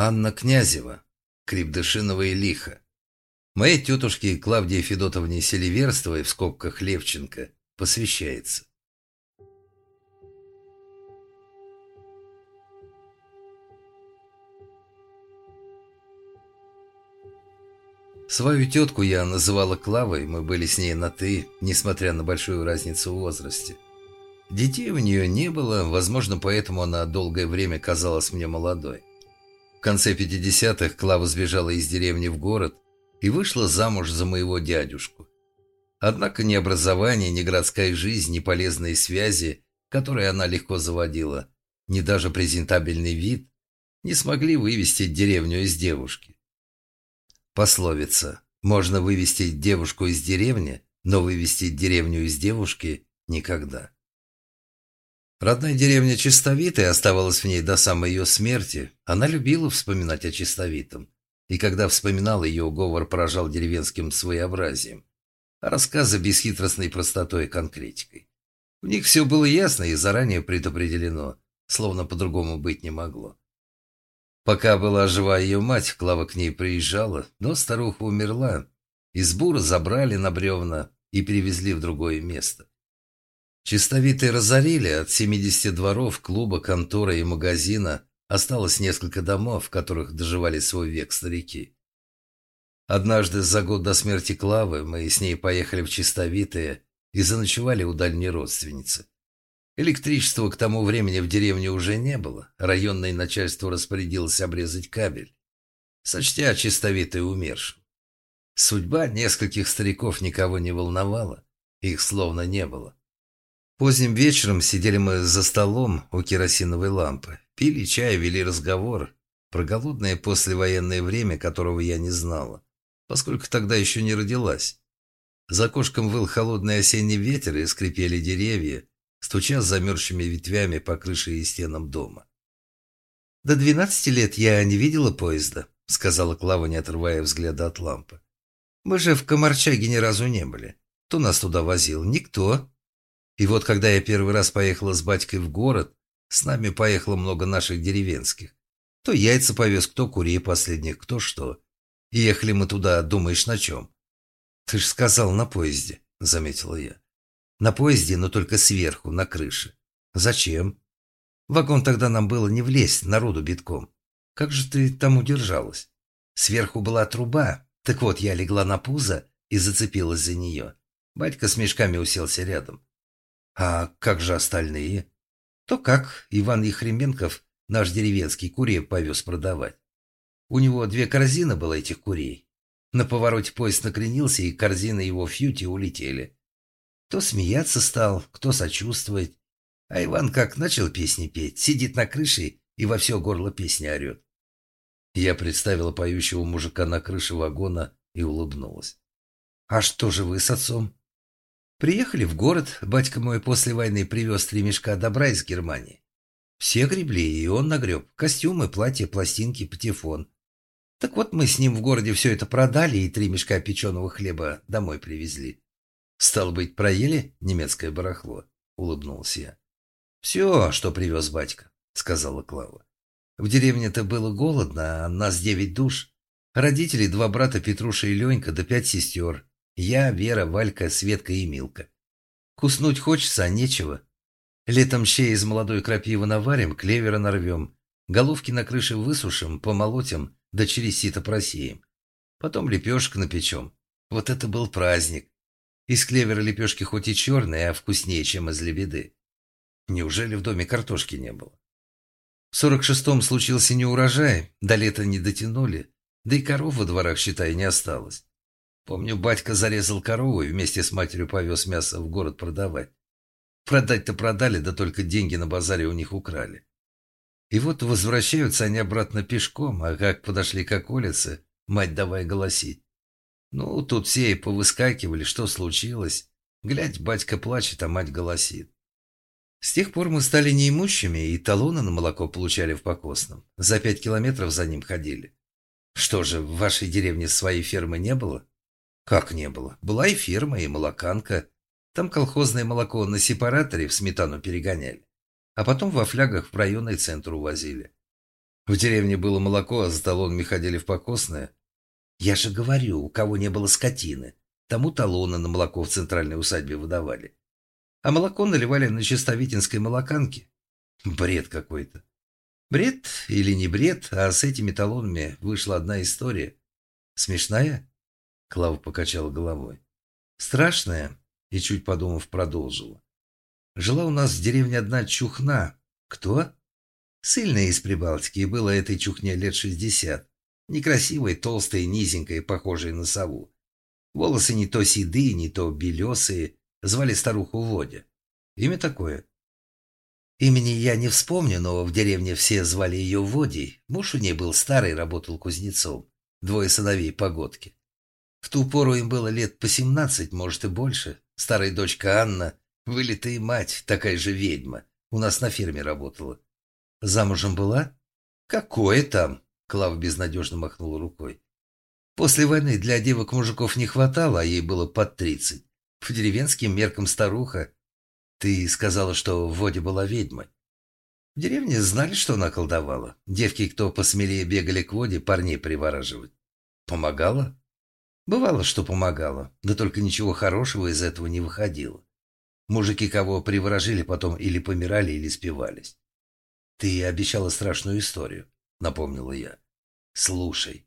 Анна Князева, Крепдышинова и Лиха. Моей тетушке Клавдии Федотовне Селиверстовой в скобках Левченко посвящается. Свою тетку я называла Клавой, мы были с ней на «ты», несмотря на большую разницу в возрасте. Детей у нее не было, возможно, поэтому она долгое время казалась мне молодой. В конце 50-х Клава сбежала из деревни в город и вышла замуж за моего дядюшку. Однако ни образование, ни городская жизнь, ни полезные связи, которые она легко заводила, ни даже презентабельный вид не смогли вывести деревню из девушки. Пословица «Можно вывести девушку из деревни, но вывести деревню из девушки никогда». Родная деревня Чистовитая оставалась в ней до самой ее смерти. Она любила вспоминать о Чистовитом. И когда вспоминал ее, говор поражал деревенским своеобразием. А рассказы бесхитростной простотой и конкретикой. В них все было ясно и заранее предопределено, словно по-другому быть не могло. Пока была жива ее мать, Клава к ней приезжала, но старуха умерла. Избу разобрали на бревна и перевезли в другое место. Чистовитые разорили от 70 дворов, клуба, конторы и магазина. Осталось несколько домов, в которых доживали свой век старики. Однажды за год до смерти Клавы мы с ней поехали в Чистовитые и заночевали у дальней родственницы. Электричества к тому времени в деревне уже не было. Районное начальство распорядилось обрезать кабель, сочтя чистовитый умершим. Судьба нескольких стариков никого не волновала. Их словно не было. Поздним вечером сидели мы за столом у керосиновой лампы, пили чай, вели разговор про голодное послевоенное время, которого я не знала, поскольку тогда еще не родилась. За кошком выл холодный осенний ветер и скрипели деревья, стуча замерзшими ветвями по крыше и стенам дома. «До двенадцати лет я не видела поезда», — сказала Клава, не отрывая взгляда от лампы. «Мы же в Комарчаге ни разу не были. Кто нас туда возил? Никто. И вот когда я первый раз поехала с батькой в город, с нами поехало много наших деревенских. Кто яйца повез, кто курей последних, кто что. Ехали мы туда, думаешь, на чем? Ты ж сказал, на поезде, заметила я. На поезде, но только сверху, на крыше. Зачем? вагон тогда нам было не влезть, народу битком. Как же ты там удержалась? Сверху была труба. Так вот, я легла на пузо и зацепилась за нее. Батька с мешками уселся рядом. А как же остальные? То как Иван Ехременков, наш деревенский, курей повез продавать. У него две корзины было этих курей. На повороте поезд накренился, и корзины его фьюти улетели. Кто смеяться стал, кто сочувствовать. А Иван как начал песни петь, сидит на крыше и во все горло песни орет. Я представила поющего мужика на крыше вагона и улыбнулась. «А что же вы с отцом?» «Приехали в город. Батька мой после войны привез три мешка добра из Германии. Все гребли, и он нагреб. Костюмы, платья, пластинки, патефон. Так вот мы с ним в городе все это продали и три мешка печеного хлеба домой привезли. «Стало быть, проели немецкое барахло?» — улыбнулся я. «Все, что привез батька», — сказала Клава. «В деревне-то было голодно, а нас девять душ. Родители, два брата Петруша и Ленька, да пять сестер. Я, Вера, Валька, Светка и Милка. Куснуть хочется, а нечего. Летом щей из молодой крапивы наварим, клевера нарвем, головки на крыше высушим, помолотим, да через сито просеем. Потом лепешек напечем. Вот это был праздник. Из клевера лепешки хоть и черные, а вкуснее, чем из лебеды. Неужели в доме картошки не было? В сорок шестом случился неурожай, до лета не дотянули, да и коров во дворах, считай, не осталось. Помню, батька зарезал корову и вместе с матерью повез мясо в город продавать. Продать-то продали, да только деньги на базаре у них украли. И вот возвращаются они обратно пешком, а как подошли к околице, мать давай голосить. Ну, тут все и повыскакивали, что случилось. Глядь, батька плачет, а мать голосит. С тех пор мы стали неимущими и талоны на молоко получали в Покосном. За пять километров за ним ходили. Что же, в вашей деревне своей фермы не было? Как не было? Была и ферма, и молоканка. Там колхозное молоко на сепараторе в сметану перегоняли. А потом во флягах в районный центр увозили. В деревне было молоко, а за талонами ходили в покосное. Я же говорю, у кого не было скотины, тому талоны на молоко в центральной усадьбе выдавали. А молоко наливали на чистовитинской молоканке. Бред какой-то. Бред или не бред, а с этими талонами вышла одна история. Смешная? Клава покачала головой. Страшная? И чуть подумав, продолжила. Жила у нас в деревне одна чухна. Кто? Сильная из Прибалтики, и было этой чухне лет шестьдесят. Некрасивой, толстой, низенькой, похожей на сову. Волосы не то седые, не то белесые. Звали старуху Водя. Имя такое. Имени я не вспомню, но в деревне все звали ее Водей. Муж у ней был старый, работал кузнецом. Двое сыновей погодки. В ту пору им было лет по семнадцать, может и больше. Старая дочка Анна, вылитая мать, такая же ведьма. У нас на ферме работала. Замужем была? Какое там? Клава безнадежно махнула рукой. После войны для девок мужиков не хватало, а ей было под тридцать. По деревенским меркам старуха. Ты сказала, что в воде была ведьмой. В деревне знали, что она колдовала. Девки, кто посмелее бегали к воде, парней привораживать. Помогала? Бывало, что помогала, да только ничего хорошего из этого не выходило. Мужики, кого приворожили, потом или помирали, или спивались. «Ты обещала страшную историю», — напомнила я. «Слушай».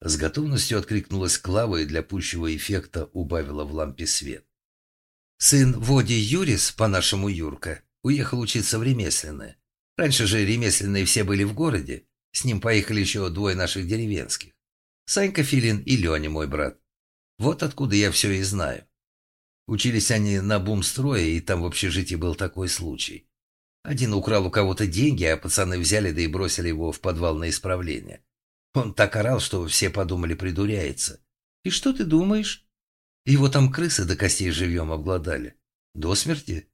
С готовностью откликнулась Клава и для пущего эффекта убавила в лампе свет. Сын Води Юрис, по-нашему Юрка, уехал учиться в ремесленное. Раньше же ремесленные все были в городе. С ним поехали еще двое наших деревенских. Санька Филин и Леня, мой брат. Вот откуда я все и знаю. Учились они на бумстрое, и там в общежитии был такой случай. Один украл у кого-то деньги, а пацаны взяли да и бросили его в подвал на исправление. Он так орал, что все подумали, придуряется. И что ты думаешь? Его там крысы до костей живьем обглодали. До смерти?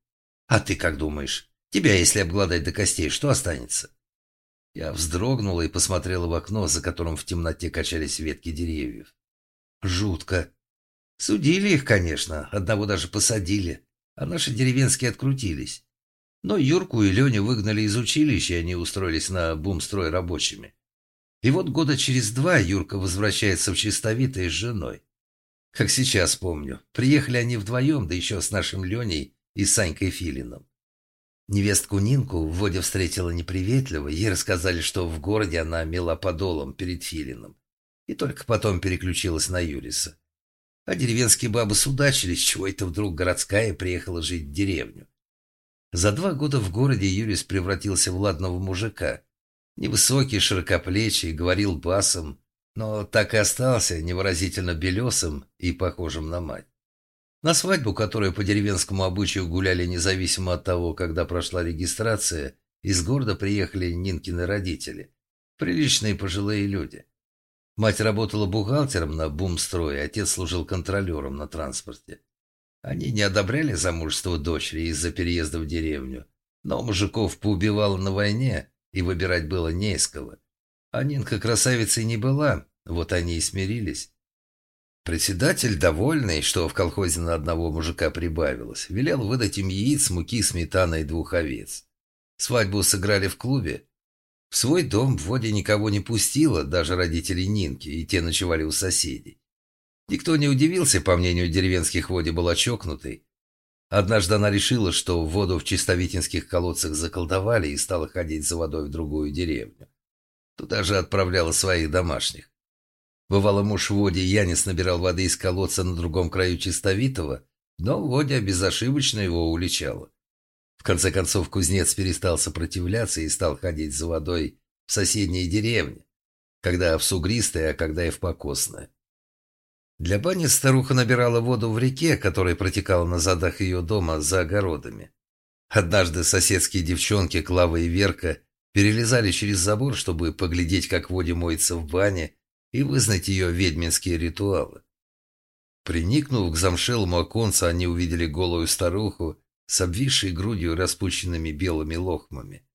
А ты как думаешь? Тебя, если обглодать до костей, что останется? Я вздрогнула и посмотрела в окно, за которым в темноте качались ветки деревьев. Жутко. Судили их, конечно, одного даже посадили, а наши деревенские открутились. Но Юрку и Леню выгнали из училища, и они устроились на бумстрой рабочими. И вот года через два Юрка возвращается в Чистовитое с женой. Как сейчас помню, приехали они вдвоем, да еще с нашим Леней и Санькой Филином. Невестку Нинку Водя встретила неприветливо, ей рассказали, что в городе она мела подолом перед Филином, и только потом переключилась на Юриса. А деревенские бабы судачились, чего это вдруг городская приехала жить в деревню. За два года в городе Юрис превратился в ладного мужика. Невысокий, широкоплечий, говорил басом, но так и остался невыразительно белесым и похожим на мать. На свадьбу, которую по деревенскому обычаю гуляли независимо от того, когда прошла регистрация, из города приехали Нинкины родители. Приличные пожилые люди. Мать работала бухгалтером на бумстрое, отец служил контролером на транспорте. Они не одобряли замужество дочери из-за переезда в деревню, но мужиков поубивало на войне, и выбирать было не из кого. А Нинка красавицей не была, вот они и смирились. Председатель, довольный, что в колхозе на одного мужика прибавилось, велел выдать им яиц, муки, сметаны и двух овец. Свадьбу сыграли в клубе. В свой дом в воде никого не пустило, даже родителей Нинки, и те ночевали у соседей. Никто не удивился, по мнению деревенских, воде была чокнутой. Однажды она решила, что воду в чистовитинских колодцах заколдовали и стала ходить за водой в другую деревню. Туда же отправляла своих домашних. Бывало, муж Води Янис набирал воды из колодца на другом краю Чистовитого, но Водя безошибочно его уличала. В конце концов, кузнец перестал сопротивляться и стал ходить за водой в соседние деревни, когда в Сугристое, а когда и в Покосное. Для бани старуха набирала воду в реке, которая протекала на задах ее дома за огородами. Однажды соседские девчонки Клава и Верка перелезали через забор, чтобы поглядеть, как Воде моется в бане, и вызнать ее ведьминские ритуалы. Приникнув к замшелому оконцу, они увидели голую старуху с обвисшей грудью распущенными белыми лохмами.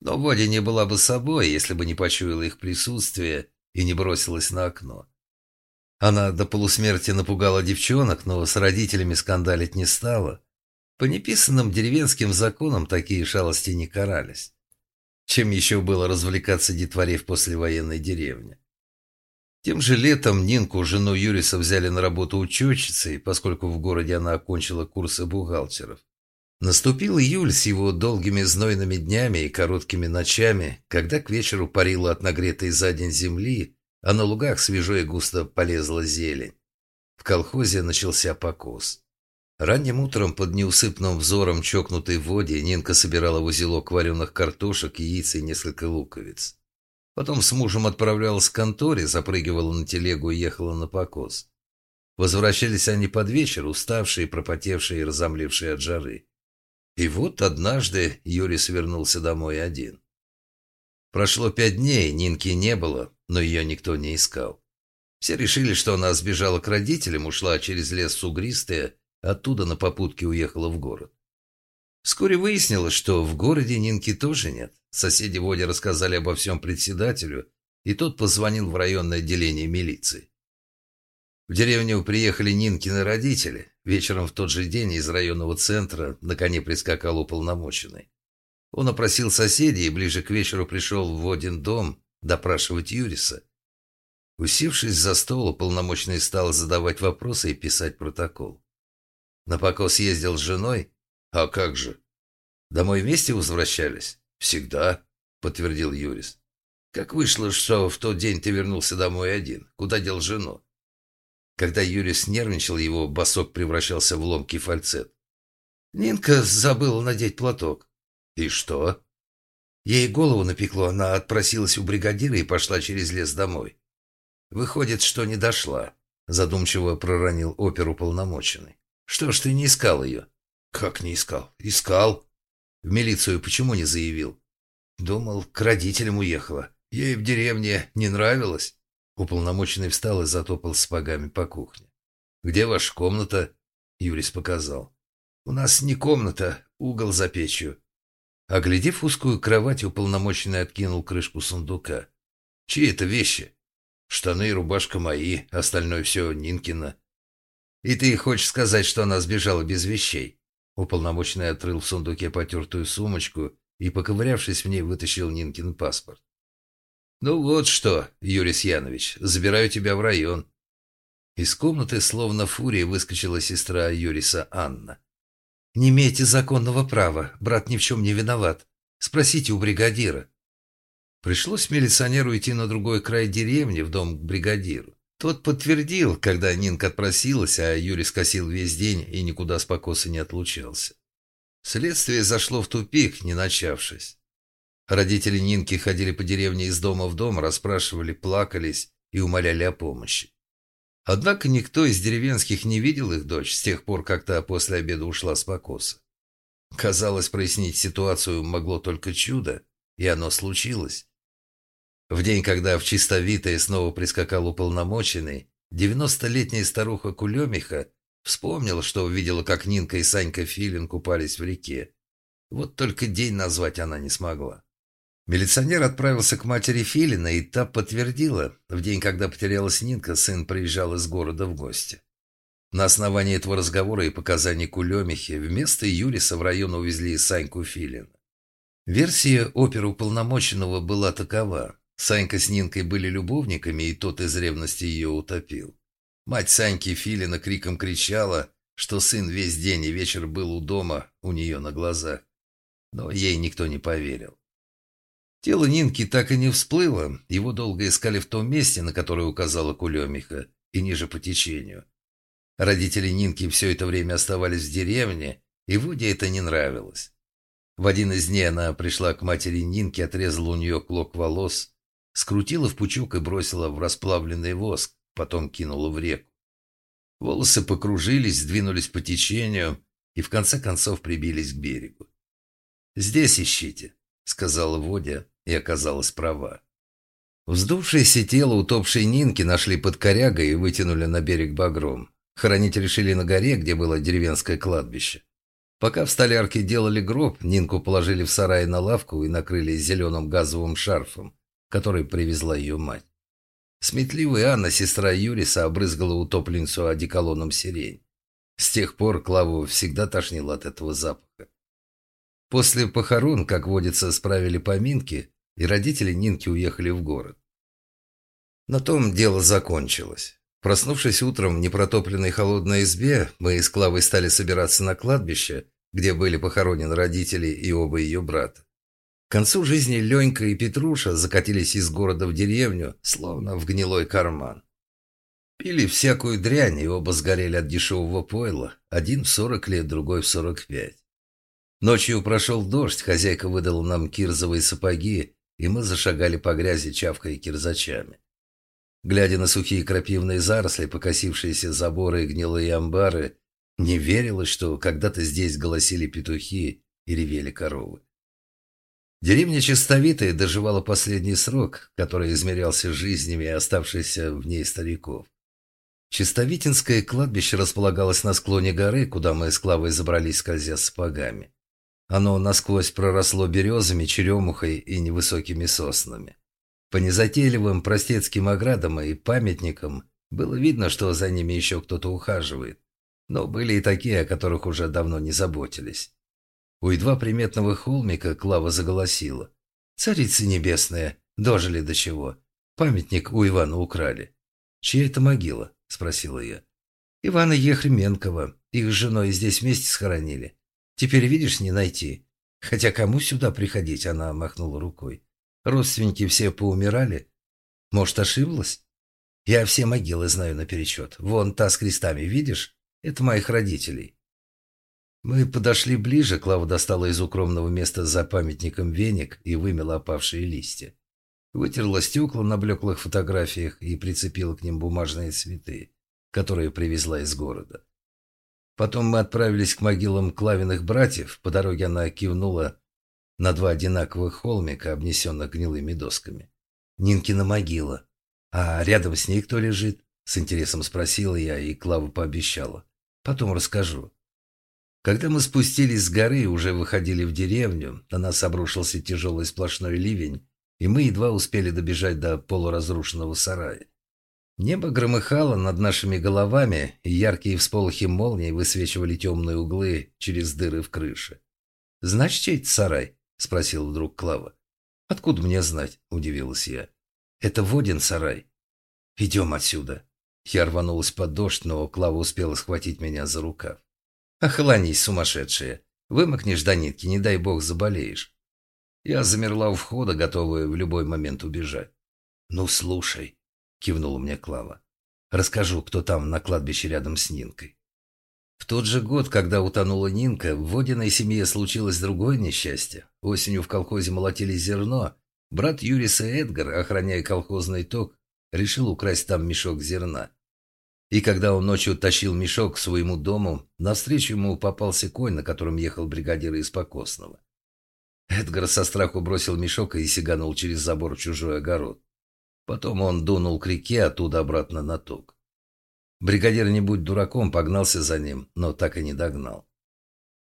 Но Водя не была бы собой, если бы не почуяла их присутствие и не бросилась на окно. Она до полусмерти напугала девчонок, но с родителями скандалить не стала. По неписанным деревенским законам такие шалости не карались. Чем еще было развлекаться детворе в послевоенной деревне? Тем же летом Нинку, жену Юриса, взяли на работу учетчицей, поскольку в городе она окончила курсы бухгалтеров. Наступил июль с его долгими знойными днями и короткими ночами, когда к вечеру парило от нагретой за день земли, а на лугах свежо и густо полезла зелень. В колхозе начался покос. Ранним утром под неусыпным взором чокнутой воде Нинка собирала в узелок вареных картошек, яиц и несколько луковиц. Потом с мужем отправлялась к конторе, запрыгивала на телегу и ехала на покос. Возвращались они под вечер, уставшие, пропотевшие и разомлевшие от жары. И вот однажды Юрий свернулся домой один. Прошло пять дней, Нинки не было, но ее никто не искал. Все решили, что она сбежала к родителям, ушла через лес сугристая, оттуда на попутке уехала в город. Вскоре выяснилось, что в городе Нинки тоже нет. Соседи Воде рассказали обо всем председателю, и тот позвонил в районное отделение милиции. В деревню приехали Нинкины родители. Вечером в тот же день из районного центра на коне прискакал уполномоченный. Он опросил соседей и ближе к вечеру пришел в Водин дом допрашивать Юриса. Усевшись за стол, уполномоченный стал задавать вопросы и писать протокол. На покос ездил с женой, «А как же?» «Домой вместе возвращались?» «Всегда», — подтвердил Юрис. «Как вышло, что в тот день ты вернулся домой один? Куда дел жену?» Когда Юрис нервничал, его босок превращался в ломкий фальцет. Нинка забыла надеть платок. «И что?» Ей голову напекло, она отпросилась у бригадира и пошла через лес домой. «Выходит, что не дошла», — задумчиво проронил оперу полномоченный. «Что ж ты не искал ее?» «Как не искал?» «Искал». «В милицию почему не заявил?» «Думал, к родителям уехала. Ей в деревне не нравилось». Уполномоченный встал и затопал сапогами по кухне. «Где ваша комната?» Юрис показал. «У нас не комната, угол за печью». Оглядев узкую кровать, уполномоченный откинул крышку сундука. «Чьи это вещи?» «Штаны и рубашка мои, остальное все Нинкина». «И ты хочешь сказать, что она сбежала без вещей?» Уполномоченный отрыл в сундуке потертую сумочку и, поковырявшись в ней, вытащил Нинкин паспорт. «Ну вот что, Юрий Янович, забираю тебя в район». Из комнаты, словно фурия, выскочила сестра Юриса Анна. «Не имеете законного права, брат ни в чем не виноват. Спросите у бригадира». Пришлось милиционеру идти на другой край деревни, в дом к бригадиру. Тот подтвердил, когда Нинка отпросилась, а Юрий скосил весь день и никуда с покоса не отлучался. Следствие зашло в тупик, не начавшись. Родители Нинки ходили по деревне из дома в дом, расспрашивали, плакались и умоляли о помощи. Однако никто из деревенских не видел их дочь с тех пор, как та после обеда ушла с покоса. Казалось, прояснить ситуацию могло только чудо, и оно случилось. В день, когда в чистовитое снова прискакал уполномоченный, девяностолетняя старуха Кулемиха вспомнила, что увидела, как Нинка и Санька Филин купались в реке. Вот только день назвать она не смогла. Милиционер отправился к матери Филина, и та подтвердила, в день, когда потерялась Нинка, сын приезжал из города в гости. На основании этого разговора и показаний Кулемихи вместо Юриса в район увезли Саньку Филина. Версия оперы уполномоченного была такова. Санька с Нинкой были любовниками, и тот из ревности ее утопил. Мать Саньки Филина криком кричала, что сын весь день и вечер был у дома, у нее на глазах. Но ей никто не поверил. Тело Нинки так и не всплыло, его долго искали в том месте, на которое указала Кулемиха, и ниже по течению. Родители Нинки все это время оставались в деревне, и Вуде это не нравилось. В один из дней она пришла к матери Нинки, отрезала у нее клок волос, скрутила в пучок и бросила в расплавленный воск, потом кинула в реку. Волосы покружились, сдвинулись по течению и в конце концов прибились к берегу. «Здесь ищите», — сказала Водя, и оказалась права. Вздувшееся тело утопшей Нинки нашли под корягой и вытянули на берег багром. Хоронить решили на горе, где было деревенское кладбище. Пока в столярке делали гроб, Нинку положили в сарай на лавку и накрыли зеленым газовым шарфом, который привезла ее мать. Сметливая Анна, сестра Юриса, обрызгала утопленницу одеколоном сирень. С тех пор Клаву всегда тошнило от этого запаха. После похорон, как водится, справили поминки, и родители Нинки уехали в город. На том дело закончилось. Проснувшись утром в непротопленной холодной избе, мы с Клавой стали собираться на кладбище, где были похоронены родители и оба ее брата. К концу жизни Ленька и Петруша закатились из города в деревню, словно в гнилой карман. Пили всякую дрянь, и оба сгорели от дешевого пойла, один в сорок лет, другой в сорок пять. Ночью прошел дождь, хозяйка выдала нам кирзовые сапоги, и мы зашагали по грязи, чавкая кирзачами. Глядя на сухие крапивные заросли, покосившиеся заборы и гнилые амбары, не верилось, что когда-то здесь голосили петухи и ревели коровы. Деревня Чистовитая доживала последний срок, который измерялся жизнями оставшихся в ней стариков. Чистовитинское кладбище располагалось на склоне горы, куда мы с Клавой забрались, скользя сапогами. Оно насквозь проросло березами, черемухой и невысокими соснами. По незатейливым простецким оградам и памятникам было видно, что за ними еще кто-то ухаживает. Но были и такие, о которых уже давно не заботились. У едва приметного холмика Клава заголосила. «Царица небесная, дожили до чего? Памятник у Ивана украли». «Чья это могила?» – спросила я. «Ивана Ехременкова. Их с женой здесь вместе схоронили. Теперь, видишь, не найти. Хотя кому сюда приходить?» – она махнула рукой. «Родственники все поумирали. Может, ошиблась?» «Я все могилы знаю наперечет. Вон та с крестами, видишь? Это моих родителей. Мы подошли ближе, Клава достала из укромного места за памятником веник и вымела опавшие листья. Вытерла стекла на блеклых фотографиях и прицепила к ним бумажные цветы, которые привезла из города. Потом мы отправились к могилам Клавиных братьев. По дороге она кивнула на два одинаковых холмика, обнесенных гнилыми досками. Нинкина могила. А рядом с ней кто лежит? С интересом спросила я, и Клава пообещала. Потом расскажу. Когда мы спустились с горы и уже выходили в деревню, на нас обрушился тяжелый сплошной ливень, и мы едва успели добежать до полуразрушенного сарая. Небо громыхало над нашими головами, и яркие всполохи молний высвечивали темные углы через дыры в крыше. «Значит, чей это сарай?» – спросил вдруг Клава. «Откуда мне знать?» – удивилась я. «Это Водин сарай». «Идем отсюда». Я рванулась под дождь, но Клава успела схватить меня за рукав. Охолонись, сумасшедшая. Вымокнешь до нитки, не дай бог заболеешь. Я замерла у входа, готовая в любой момент убежать. «Ну, слушай», — кивнула мне Клава. «Расскажу, кто там на кладбище рядом с Нинкой». В тот же год, когда утонула Нинка, в Водиной семье случилось другое несчастье. Осенью в колхозе молотили зерно. Брат Юриса Эдгар, охраняя колхозный ток, решил украсть там мешок зерна. И когда он ночью тащил мешок к своему дому, навстречу ему попался конь, на котором ехал бригадир из Покосного. Эдгар со страху бросил мешок и сиганул через забор в чужой огород. Потом он дунул к реке, оттуда обратно на ток. Бригадир, не будь дураком, погнался за ним, но так и не догнал.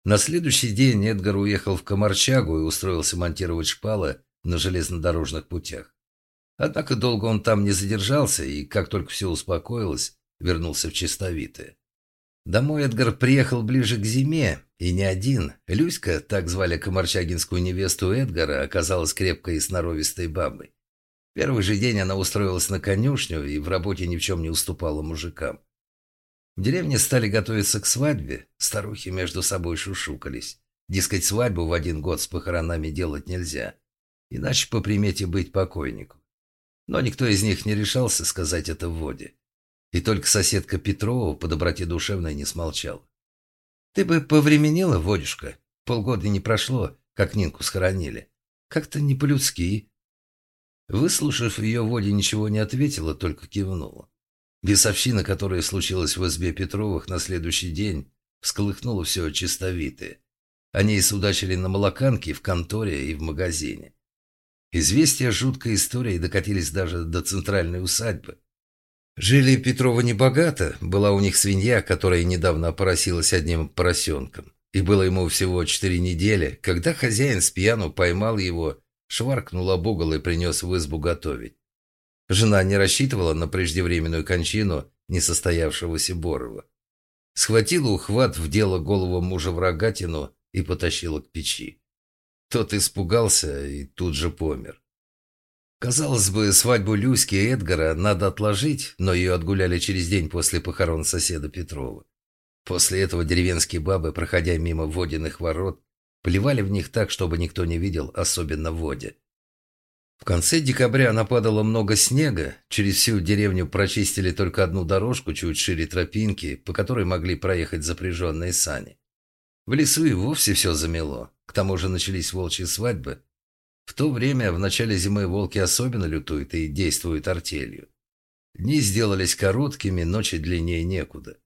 На следующий день Эдгар уехал в Комарчагу и устроился монтировать шпалы на железнодорожных путях. Однако долго он там не задержался, и как только все успокоилось, вернулся в чистовитое. Домой Эдгар приехал ближе к зиме, и не один. Люська, так звали комарчагинскую невесту Эдгара, оказалась крепкой и сноровистой бабой. Первый же день она устроилась на конюшню и в работе ни в чем не уступала мужикам. В деревне стали готовиться к свадьбе, старухи между собой шушукались. Дескать, свадьбу в один год с похоронами делать нельзя, иначе по примете быть покойнику. Но никто из них не решался сказать это в воде. И только соседка Петрова по доброте душевной не смолчала. «Ты бы повременила, Водюшка. Полгода не прошло, как Нинку схоронили. Как-то не по-людски». Выслушав ее, Водя ничего не ответила, только кивнула. Бесовщина, которая случилась в избе Петровых на следующий день, всколыхнула все чистовитое. Они судачили на молоканке, в конторе и в магазине. Известия о жуткой истории докатились даже до центральной усадьбы. Жили Петрова небогато, была у них свинья, которая недавно опоросилась одним поросенком. И было ему всего четыре недели, когда хозяин с пьяну поймал его, шваркнул об угол и принес в избу готовить. Жена не рассчитывала на преждевременную кончину несостоявшегося Борова. Схватила ухват, вдела голову мужа в рогатину и потащила к печи. Тот испугался и тут же помер. Казалось бы, свадьбу Люськи и Эдгара надо отложить, но ее отгуляли через день после похорон соседа Петрова. После этого деревенские бабы, проходя мимо водяных ворот, плевали в них так, чтобы никто не видел, особенно в воде. В конце декабря нападало много снега, через всю деревню прочистили только одну дорожку чуть шире тропинки, по которой могли проехать запряженные сани. В лесу и вовсе все замело, к тому же начались волчьи свадьбы. В то время, в начале зимы, волки особенно лютуют и действуют артелью. Дни сделались короткими, ночи длиннее некуда.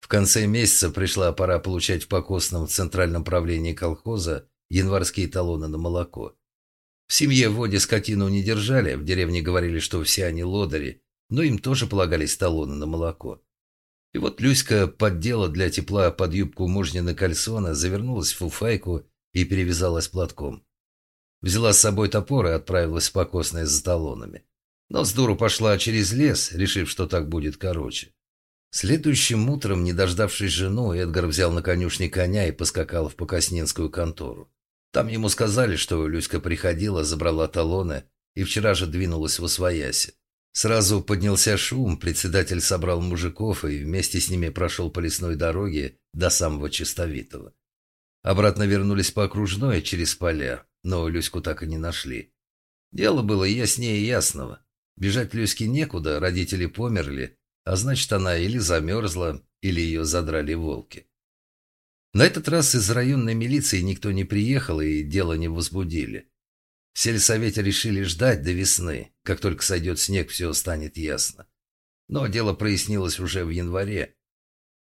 В конце месяца пришла пора получать в покосном центральном правлении колхоза январские талоны на молоко. В семье в воде скотину не держали, в деревне говорили, что все они лодыри, но им тоже полагались талоны на молоко. И вот Люська поддела для тепла под юбку мужнины кальсона, завернулась в фуфайку и перевязалась платком. Взяла с собой топор и отправилась в покосное за талонами. Но с дуру пошла через лес, решив, что так будет короче. Следующим утром, не дождавшись жену, Эдгар взял на конюшне коня и поскакал в Покоснинскую контору. Там ему сказали, что Люська приходила, забрала талоны и вчера же двинулась в Освояси. Сразу поднялся шум, председатель собрал мужиков и вместе с ними прошел по лесной дороге до самого Чистовитого. Обратно вернулись по окружной через поля, но Люську так и не нашли. Дело было яснее ясного. Бежать Люське некуда, родители померли, а значит, она или замерзла, или ее задрали волки. На этот раз из районной милиции никто не приехал и дело не возбудили. В сельсовете решили ждать до весны. Как только сойдет снег, все станет ясно. Но дело прояснилось уже в январе.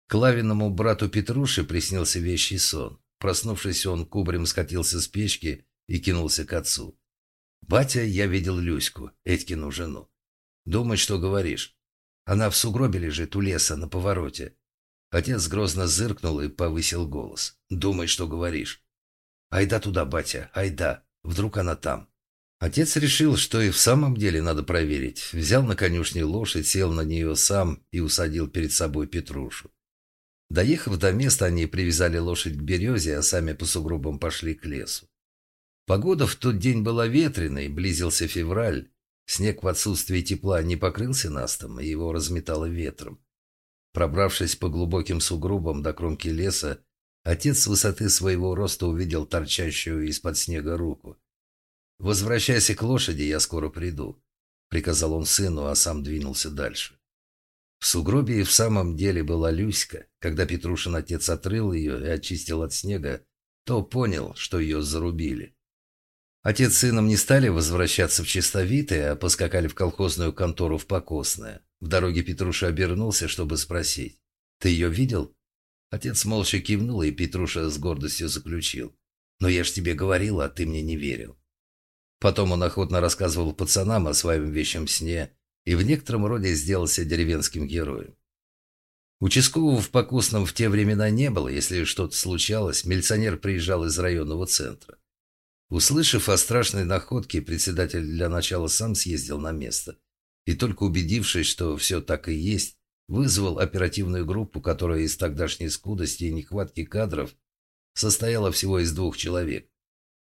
Клавиному брату Петруши приснился вещий сон. Проснувшись, он кубрем скатился с печки и кинулся к отцу. «Батя, я видел Люську, Этькину жену. Думай, что говоришь. Она в сугробе лежит у леса на повороте. Отец грозно зыркнул и повысил голос. «Думай, что говоришь». «Айда туда, батя, айда. Вдруг она там». Отец решил, что и в самом деле надо проверить. Взял на конюшне лошадь, сел на нее сам и усадил перед собой Петрушу. Доехав до места, они привязали лошадь к березе, а сами по сугробам пошли к лесу. Погода в тот день была ветреной, близился февраль. Снег в отсутствии тепла не покрылся настом, и его разметало ветром. Пробравшись по глубоким сугробам до кромки леса, отец с высоты своего роста увидел торчащую из-под снега руку. «Возвращайся к лошади, я скоро приду», — приказал он сыну, а сам двинулся дальше. В сугробе и в самом деле была Люська. Когда Петрушин отец отрыл ее и очистил от снега, то понял, что ее зарубили. Отец с сыном не стали возвращаться в чистовитое, а поскакали в колхозную контору в Покосное. В дороге Петруша обернулся, чтобы спросить. «Ты ее видел?» Отец молча кивнул, и Петруша с гордостью заключил. «Но я ж тебе говорил, а ты мне не верил». Потом он охотно рассказывал пацанам о своем вещем сне и в некотором роде сделался деревенским героем. Участкового в Покусном в те времена не было. Если что-то случалось, милиционер приезжал из районного центра. Услышав о страшной находке, председатель для начала сам съездил на место и только убедившись, что все так и есть, вызвал оперативную группу, которая из тогдашней скудости и нехватки кадров состояла всего из двух человек.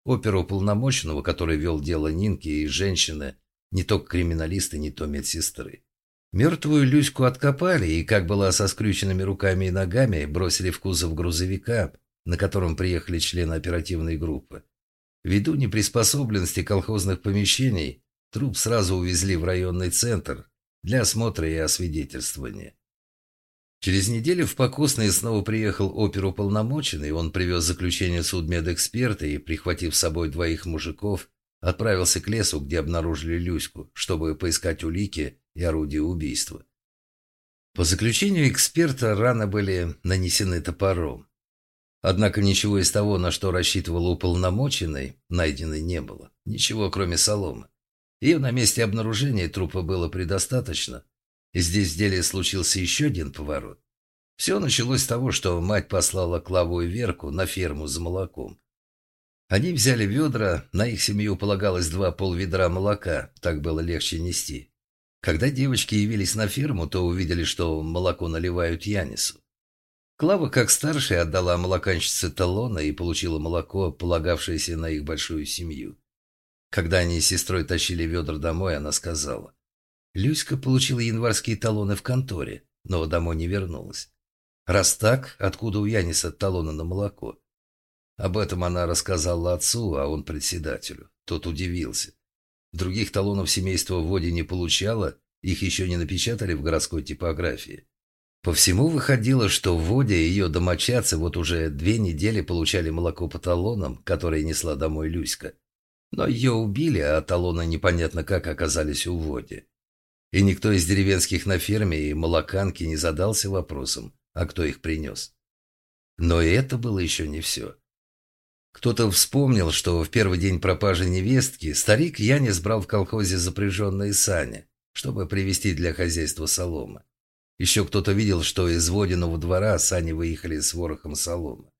Оперуполномоченного, который вел дело Нинки, и женщины, не то криминалисты, не то медсестры. Мертвую Люську откопали и, как была со скрюченными руками и ногами, бросили в кузов грузовика, на котором приехали члены оперативной группы. Ввиду неприспособленности колхозных помещений, Труп сразу увезли в районный центр для осмотра и освидетельствования. Через неделю в Покосное снова приехал оперуполномоченный, он привез заключение судмедэксперта и, прихватив с собой двоих мужиков, отправился к лесу, где обнаружили Люську, чтобы поискать улики и орудия убийства. По заключению эксперта раны были нанесены топором. Однако ничего из того, на что рассчитывал уполномоченный, найдено не было. Ничего, кроме соломы. Ее на месте обнаружения трупа было предостаточно. И здесь в деле случился еще один поворот. Все началось с того, что мать послала Клаву и Верку на ферму за молоком. Они взяли ведра, на их семью полагалось два полведра молока, так было легче нести. Когда девочки явились на ферму, то увидели, что молоко наливают Янису. Клава, как старшая, отдала молоканщице талона и получила молоко, полагавшееся на их большую семью. Когда они с сестрой тащили ведра домой, она сказала. Люська получила январские талоны в конторе, но домой не вернулась. Раз так, откуда у Яниса талоны на молоко? Об этом она рассказала отцу, а он председателю. Тот удивился. Других талонов семейство в воде не получало, их еще не напечатали в городской типографии. По всему выходило, что в воде ее домочадцы вот уже две недели получали молоко по талонам, которые несла домой Люська. Но ее убили, а талоны непонятно как оказались у воде. И никто из деревенских на ферме и молоканки не задался вопросом, а кто их принес. Но и это было еще не все. Кто-то вспомнил, что в первый день пропажи невестки старик Янис брал в колхозе запряженные сани, чтобы привезти для хозяйства соломы. Еще кто-то видел, что из водяного двора сани выехали с ворохом соломы.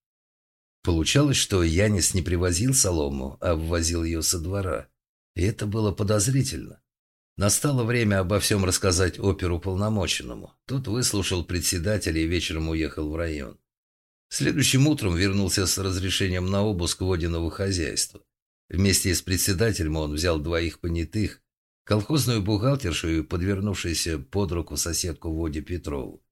Получалось, что Янис не привозил солому, а ввозил ее со двора. И это было подозрительно. Настало время обо всем рассказать оперу полномоченному. Тот выслушал председателя и вечером уехал в район. Следующим утром вернулся с разрешением на обыск водяного хозяйства. Вместе с председателем он взял двоих понятых, колхозную бухгалтершу подвернувшуюся под руку соседку Воде Петрову.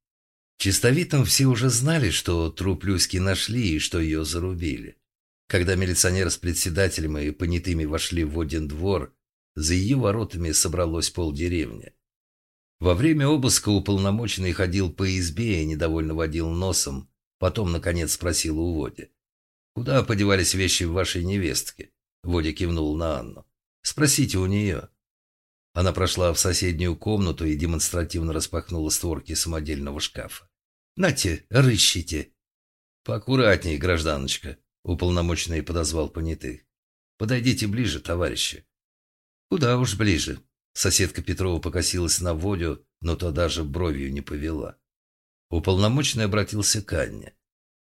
Чистовитом все уже знали, что труп Люськи нашли и что ее зарубили. Когда милиционер с председателем и понятыми вошли в Водин двор, за ее воротами собралось полдеревни. Во время обыска уполномоченный ходил по избе и недовольно водил носом, потом, наконец, спросил у Води. «Куда подевались вещи вашей невестки?» Водя кивнул на Анну. «Спросите у нее». Она прошла в соседнюю комнату и демонстративно распахнула створки самодельного шкафа. Нате, рыщите. Поаккуратней, гражданочка, уполномоченный подозвал понятых. Подойдите ближе, товарищи. Куда уж ближе. Соседка Петрова покосилась на Водю, но то даже бровью не повела. Уполномоченный обратился к Анне.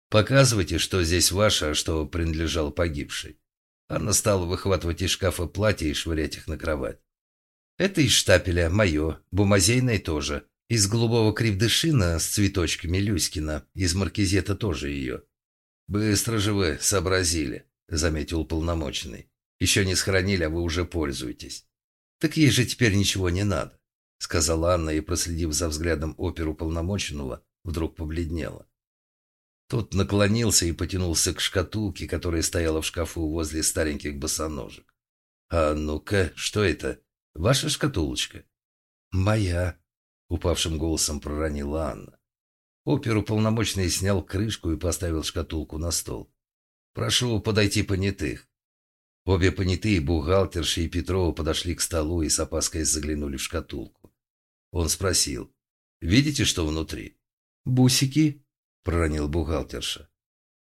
«Показывайте, что здесь ваше, а что принадлежало погибшей». Анна стала выхватывать из шкафа платья и швырять их на кровать. «Это из штапеля, мое, бумазейное тоже. Из голубого кривдышина с цветочками Люськина, из маркизета тоже ее. «Быстро же вы сообразили», — заметил полномоченный. «Еще не схоронили, а вы уже пользуетесь». «Так ей же теперь ничего не надо», — сказала Анна и, проследив за взглядом оперу полномоченного, вдруг побледнела. Тот наклонился и потянулся к шкатулке, которая стояла в шкафу возле стареньких босоножек. «А ну-ка, что это? Ваша шкатулочка?» «Моя», упавшим голосом проронила Анна. Оперуполномоченный снял крышку и поставил шкатулку на стол. «Прошу подойти понятых». Обе понятые, бухгалтерша и Петрова, подошли к столу и с опаской заглянули в шкатулку. Он спросил, «Видите, что внутри?» «Бусики», — проронил бухгалтерша.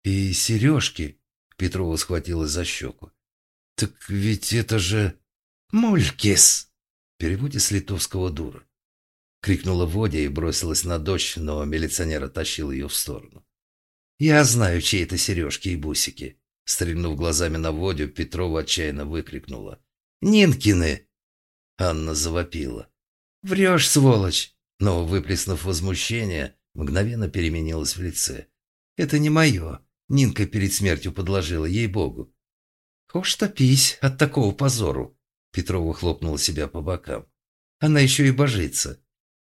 «И сережки», — Петрова схватилась за щеку. «Так ведь это же...» «Молькис», в переводе с литовского дура. Крикнула Водя и бросилась на дочь, но милиционер оттащил ее в сторону. «Я знаю, чьи это сережки и бусики!» Стрельнув глазами на Водю, Петрова отчаянно выкрикнула. «Нинкины!» Анна завопила. «Врешь, сволочь!» Но, выплеснув возмущение, мгновенно переменилась в лице. «Это не мое. Нинка перед смертью подложила, ей-богу». «Хошь топись от такого позору!» Петрова хлопнула себя по бокам. «Она еще и божится.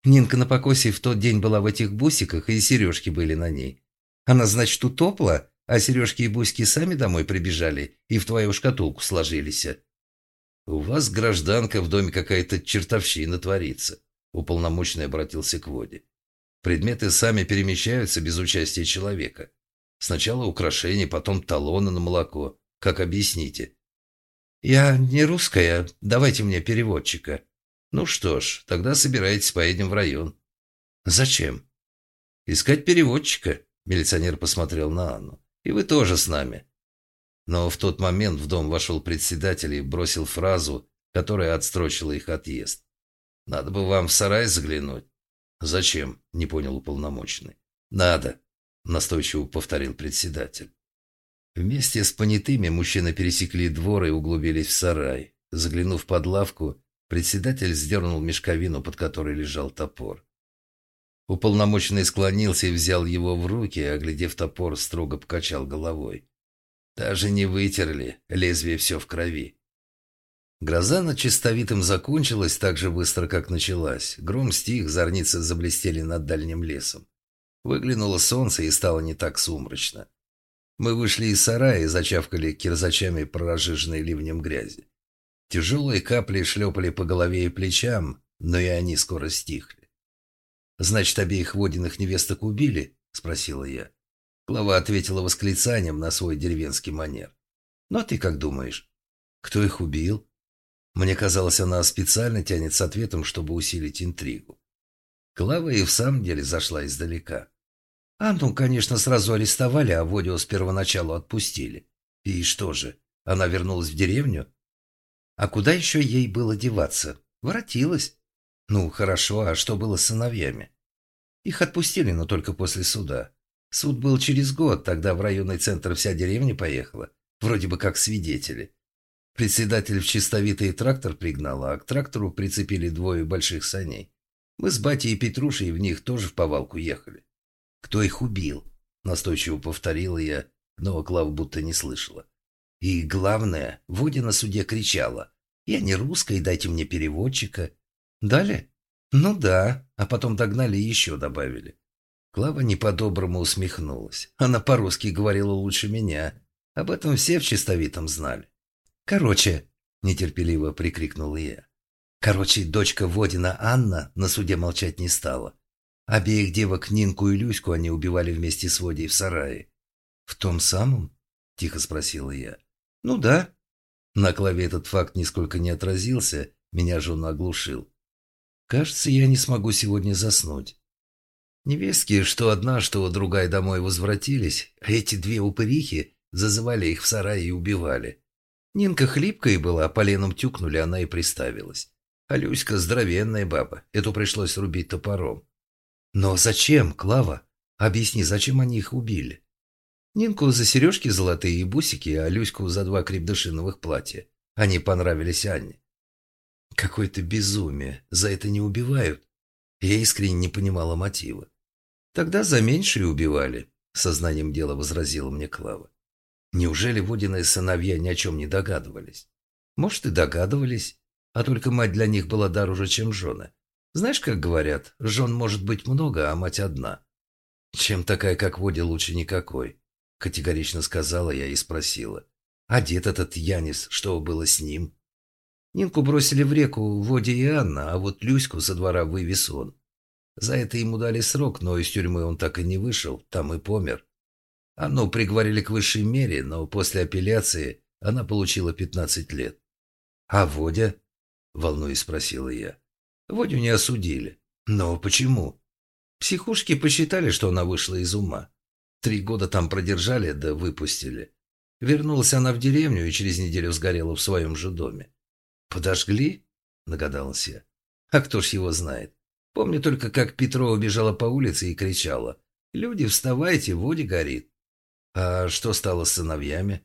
Нинка на покосе в тот день была в этих бусиках, и сережки были на ней. Она, значит, утопла, а сережки и бусики сами домой прибежали и в твою шкатулку сложились. «У вас, гражданка, в доме какая-то чертовщина творится», — уполномоченный обратился к Воде. «Предметы сами перемещаются без участия человека. Сначала украшения, потом талоны на молоко. Как объясните?» «Я не русская, давайте мне переводчика», «Ну что ж, тогда собирайтесь, поедем в район». «Зачем?» «Искать переводчика», — милиционер посмотрел на Анну. «И вы тоже с нами». Но в тот момент в дом вошел председатель и бросил фразу, которая отстрочила их отъезд. «Надо бы вам в сарай заглянуть». «Зачем?» — не понял уполномоченный. «Надо», — настойчиво повторил председатель. Вместе с понятыми мужчины пересекли двор и углубились в сарай. Заглянув под лавку, Председатель сдернул мешковину, под которой лежал топор. Уполномоченный склонился и взял его в руки, оглядев топор, строго покачал головой. Даже не вытерли, лезвие все в крови. Гроза над чистовитым закончилась так же быстро, как началась. Гром стих, зорницы заблестели над дальним лесом. Выглянуло солнце и стало не так сумрачно. Мы вышли из сарая и зачавкали кирзачами пророжиженной ливнем грязи. Тяжелые капли шлепали по голове и плечам, но и они скоро стихли. «Значит, обеих водяных невесток убили?» – спросила я. Глава ответила восклицанием на свой деревенский манер. «Ну а ты как думаешь? Кто их убил?» Мне казалось, она специально тянет с ответом, чтобы усилить интригу. Клава и в самом деле зашла издалека. Анну, конечно, сразу арестовали, а Водио с первоначалу отпустили. И что же, она вернулась в деревню? А куда еще ей было деваться? Воротилась. Ну, хорошо, а что было с сыновьями? Их отпустили, но только после суда. Суд был через год, тогда в районный центр вся деревня поехала. Вроде бы как свидетели. Председатель в чистовитый трактор пригнал, а к трактору прицепили двое больших саней. Мы с батей и Петрушей в них тоже в повалку ехали. «Кто их убил?» – настойчиво повторила я, но Клава будто не слышала. И главное, Водя на суде кричала. «Я не русская, дайте мне переводчика». «Дали?» «Ну да», а потом догнали и еще добавили. Клава не по-доброму усмехнулась. Она по-русски говорила лучше меня. Об этом все в чистовитом знали. «Короче», — нетерпеливо прикрикнул я. Короче, дочка Водина Анна на суде молчать не стала. Обеих девок Нинку и Люську они убивали вместе с Водей в сарае. «В том самом?» – тихо спросила я. «Ну да». На Клаве этот факт нисколько не отразился, меня же он оглушил. «Кажется, я не смогу сегодня заснуть». Невестки, что одна, что другая домой возвратились, а эти две упырихи зазывали их в сарае и убивали. Нинка хлипкая была, поленом тюкнули, она и приставилась. А Люська здоровенная баба, эту пришлось рубить топором. Но зачем, Клава? Объясни, зачем они их убили? Нинку за сережки золотые и бусики, а Люську за два крепдышиновых платья. Они понравились Анне. Какое-то безумие. За это не убивают. Я искренне не понимала мотива. Тогда за меньшее убивали, сознанием дела возразила мне Клава. Неужели Водины сыновья ни о чем не догадывались? Может, и догадывались, а только мать для них была дороже, чем жены. Знаешь, как говорят, жен может быть много, а мать одна. Чем такая, как Водя, лучше никакой? Категорично сказала я и спросила. А дед этот Янис, что было с ним? Нинку бросили в реку Водя и Анна, а вот Люську со двора вывез он. За это ему дали срок, но из тюрьмы он так и не вышел, там и помер. Анну приговорили к высшей мере, но после апелляции она получила 15 лет. «А Водя?» – волнуясь спросила я. «Водю не осудили. Но почему?» Психушки посчитали, что она вышла из ума. Три года там продержали, да выпустили. Вернулась она в деревню и через неделю сгорела в своем же доме. «Подожгли?» – догадался я. «А кто ж его знает? Помню только, как Петрова бежала по улице и кричала. «Люди, вставайте, Водя горит». А что стало с сыновьями?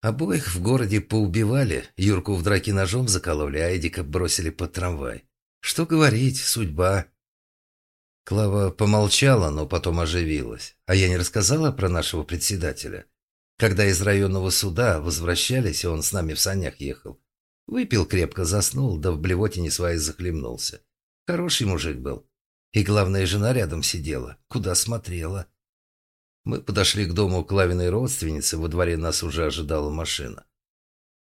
Обоих в городе поубивали, Юрку в драке ножом закололи, а Эдика бросили под трамвай. Что говорить, судьба. Клава помолчала, но потом оживилась. А я не рассказала про нашего председателя. Когда из районного суда возвращались, он с нами в санях ехал. Выпил крепко, заснул, да в блевотине своей захлебнулся. Хороший мужик был. И главная жена рядом сидела, куда смотрела. Мы подошли к дому Клавиной родственницы, во дворе нас уже ожидала машина.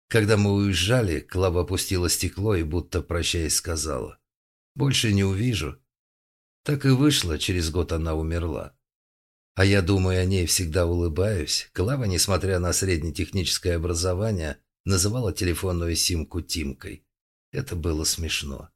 Когда мы уезжали, Клава опустила стекло и, будто прощаясь, сказала, «Больше не увижу». Так и вышло, через год она умерла. А я думаю, о ней всегда улыбаюсь. Клава, несмотря на среднетехническое образование, называла телефонную симку Тимкой. Это было смешно.